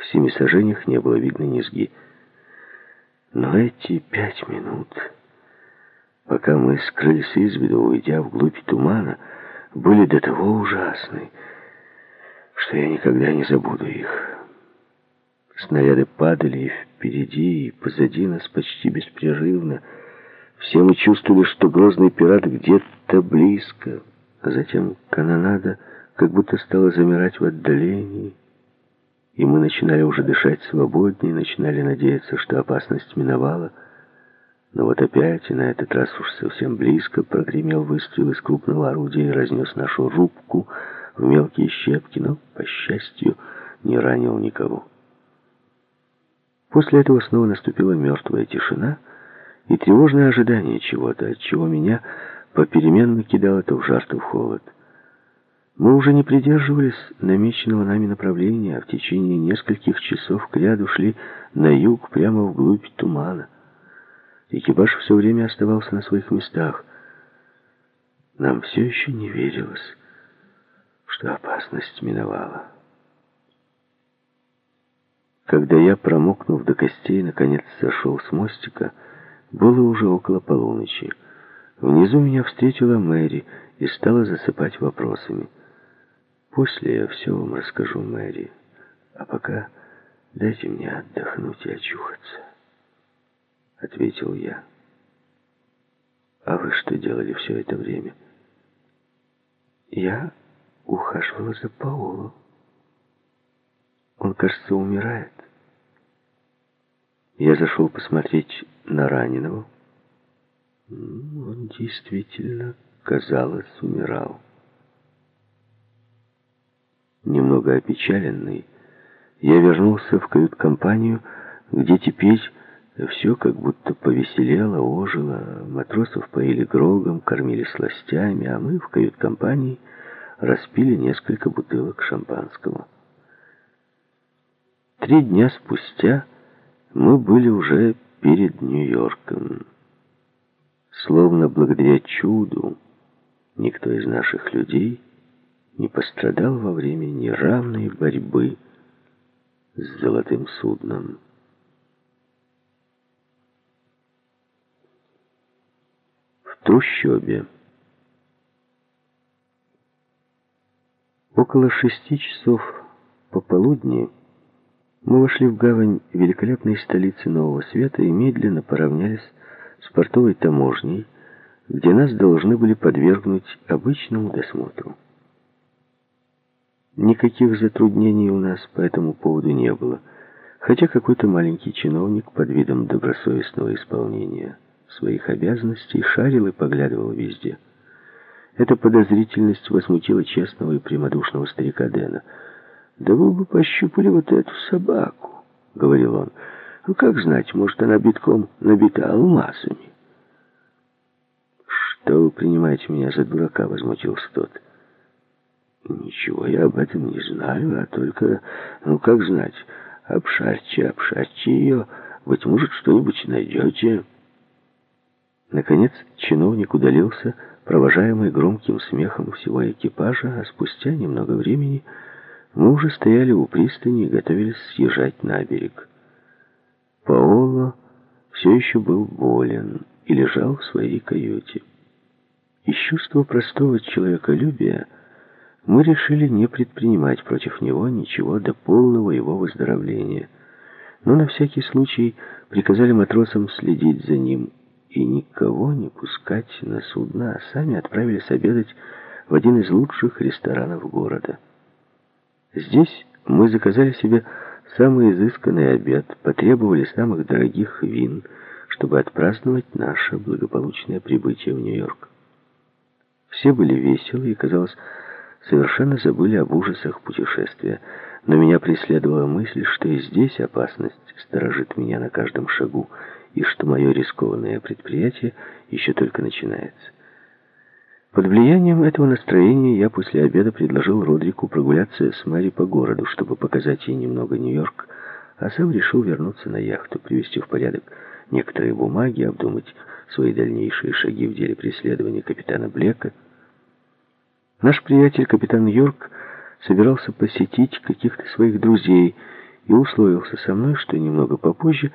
В семи сажениях не было видно низги. Но эти пять минут, пока мы скрылись из виду, уйдя вглубь тумана, были до того ужасны, что я никогда не забуду их. Снаряды падали и впереди, и позади нас почти беспрерывно. Все мы чувствовали, что грозный пират где-то близко, а затем канонада как будто стала замирать в отдалении, и мы начинали уже дышать свободнее, начинали надеяться, что опасность миновала. Но вот опять, и на этот раз уж совсем близко, прогремел выстрел из крупного орудия и разнес нашу рубку в мелкие щепки, но, по счастью, не ранил никого. После этого снова наступила мертвая тишина и тревожное ожидание чего-то, от чего меня попеременно кидало то в жар, то в холод. Мы уже не придерживались намеченного нами направления, а в течение нескольких часов к ряду шли на юг, прямо вглубь тумана. Экипаж все время оставался на своих местах. Нам все еще не верилось, что опасность миновала. Когда я, промокнув до костей, наконец сошел с мостика, было уже около полуночи. Внизу меня встретила Мэри и стала засыпать вопросами. После я все вам расскажу, Мэри. А пока дайте мне отдохнуть и очухаться. Ответил я. А вы что делали все это время? Я ухаживала за Паоло. Он, кажется, умирает. Я зашел посмотреть на раненого. Он действительно, казалось, умирал. Немного опечаленный, я вернулся в кают-компанию, где теперь все как будто повеселело, ожило. Матросов поили грогом, кормили сластями, а мы в кают-компании распили несколько бутылок шампанского. Три дня спустя мы были уже перед Нью-Йорком. Словно благодаря чуду никто из наших людей не пострадал во время неравной борьбы с золотым судном. В трущобе. Около шести часов пополудни мы вошли в гавань великолепной столицы Нового Света и медленно поравнялись с портовой таможней, где нас должны были подвергнуть обычному досмотру. Никаких затруднений у нас по этому поводу не было, хотя какой-то маленький чиновник под видом добросовестного исполнения своих обязанностей шарил и поглядывал везде. Эта подозрительность возмутила честного и прямодушного старика Дэна. «Да вы бы пощупали вот эту собаку», — говорил он. «Ну, как знать, может, она битком набита алмазами». «Что вы принимаете меня за дурака?» — возмутился тот. Ничего я об этом не знаю, а только, ну как знать, обшарьте, обшарьте ее, быть может, что-нибудь найдете. Наконец чиновник удалился, провожаемый громким смехом всего экипажа, а спустя немного времени мы уже стояли у пристани и готовились съезжать на берег. Паоло все еще был болен и лежал в своей каюте. Из чувства простого человеколюбия мы решили не предпринимать против него ничего до полного его выздоровления. Но на всякий случай приказали матросам следить за ним и никого не пускать на судно, а сами отправились обедать в один из лучших ресторанов города. Здесь мы заказали себе самый изысканный обед, потребовали самых дорогих вин, чтобы отпраздновать наше благополучное прибытие в Нью-Йорк. Все были веселы и, казалось, совершенно забыли об ужасах путешествия, но меня преследовала мысль, что и здесь опасность сторожит меня на каждом шагу, и что мое рискованное предприятие еще только начинается. Под влиянием этого настроения я после обеда предложил Родрику прогуляться с Мэри по городу, чтобы показать ей немного Нью-Йорк, а сам решил вернуться на яхту, привести в порядок некоторые бумаги, обдумать свои дальнейшие шаги в деле преследования капитана Блека, Наш приятель, капитан Йорк, собирался посетить каких-то своих друзей и условился со мной, что немного попозже